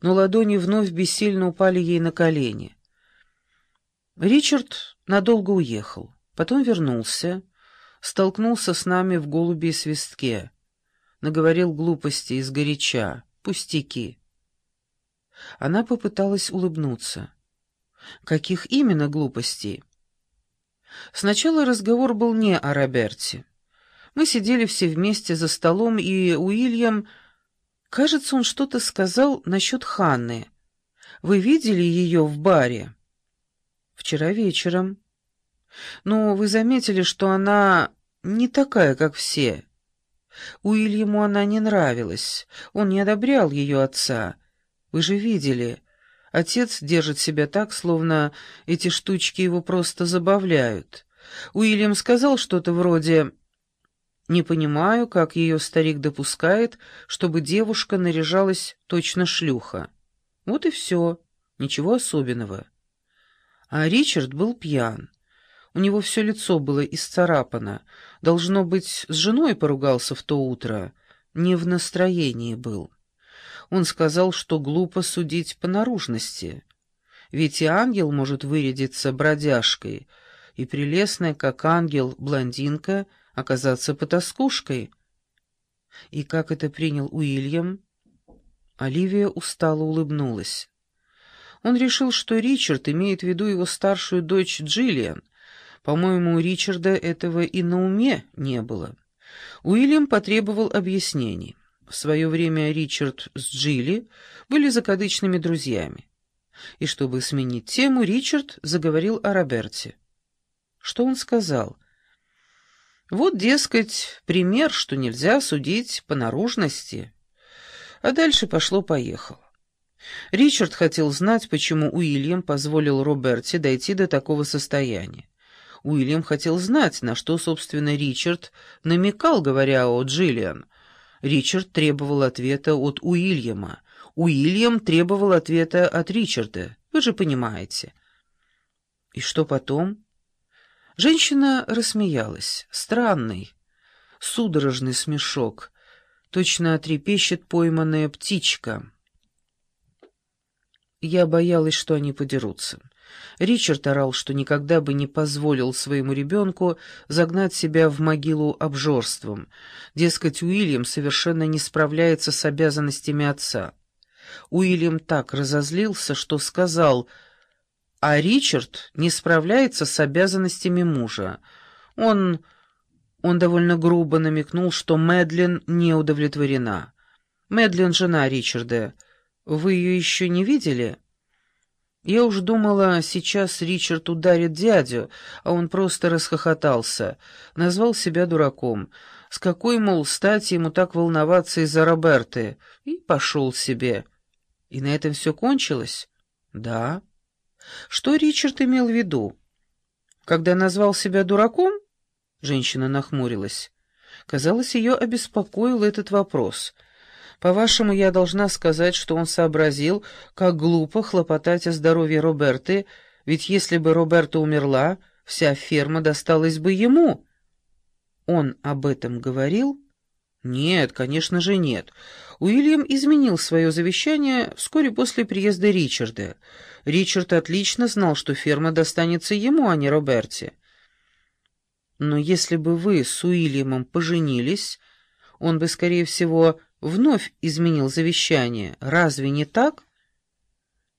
но ладони вновь бессильно упали ей на колени. Ричард надолго уехал, потом вернулся, столкнулся с нами в голуби и свистке, наговорил глупости из горяча, пустяки. Она попыталась улыбнуться. Каких именно глупостей? Сначала разговор был не о Роберте. Мы сидели все вместе за столом, и Уильям... Кажется, он что-то сказал насчет Ханны. Вы видели ее в баре? Вчера вечером. Но вы заметили, что она не такая, как все. Уильяму она не нравилась. Он не одобрял ее отца. Вы же видели. Отец держит себя так, словно эти штучки его просто забавляют. Уильям сказал что-то вроде «Не понимаю, как ее старик допускает, чтобы девушка наряжалась точно шлюха». Вот и все, ничего особенного. А Ричард был пьян. У него все лицо было исцарапано. Должно быть, с женой поругался в то утро. Не в настроении был. Он сказал, что глупо судить по наружности. Ведь и ангел может вырядиться бродяжкой, и прелестная, как ангел, блондинка — оказаться потаскушкой. И как это принял Уильям? Оливия устало улыбнулась. Он решил, что Ричард имеет в виду его старшую дочь Джиллиан. По-моему, у Ричарда этого и на уме не было. Уильям потребовал объяснений. В свое время Ричард с Джилли были закадычными друзьями. И чтобы сменить тему, Ричард заговорил о Роберте. Что он сказал? — вот, дескать, пример, что нельзя судить по наружности. А дальше пошло-поехало. Ричард хотел знать, почему Уильям позволил Роберте дойти до такого состояния. Уильям хотел знать, на что, собственно, Ричард намекал, говоря о Джиллиан. Ричард требовал ответа от Уильяма. Уильям требовал ответа от Ричарда. Вы же понимаете. И что потом? Женщина рассмеялась. Странный, судорожный смешок. Точно трепещет пойманная птичка. Я боялась, что они подерутся. Ричард орал, что никогда бы не позволил своему ребенку загнать себя в могилу обжорством. Дескать, Уильям совершенно не справляется с обязанностями отца. Уильям так разозлился, что сказал а Ричард не справляется с обязанностями мужа. Он... он довольно грубо намекнул, что Мэдлин не удовлетворена. Мэдлин — жена Ричарда. Вы ее еще не видели? Я уж думала, сейчас Ричард ударит дядю, а он просто расхохотался, назвал себя дураком. С какой, мол, стати ему так волноваться из-за Роберты? И пошел себе. И на этом все кончилось? Да. Что Ричард имел в виду? Когда назвал себя дураком? Женщина нахмурилась. Казалось, ее обеспокоил этот вопрос. По-вашему, я должна сказать, что он сообразил, как глупо хлопотать о здоровье Роберты, ведь если бы Роберта умерла, вся ферма досталась бы ему. Он об этом говорил? Нет, конечно же нет. Уильям изменил свое завещание вскоре после приезда Ричарда. Ричард отлично знал, что ферма достанется ему, а не Роберте. Но если бы вы с Уильямом поженились, он бы, скорее всего, вновь изменил завещание. Разве не так?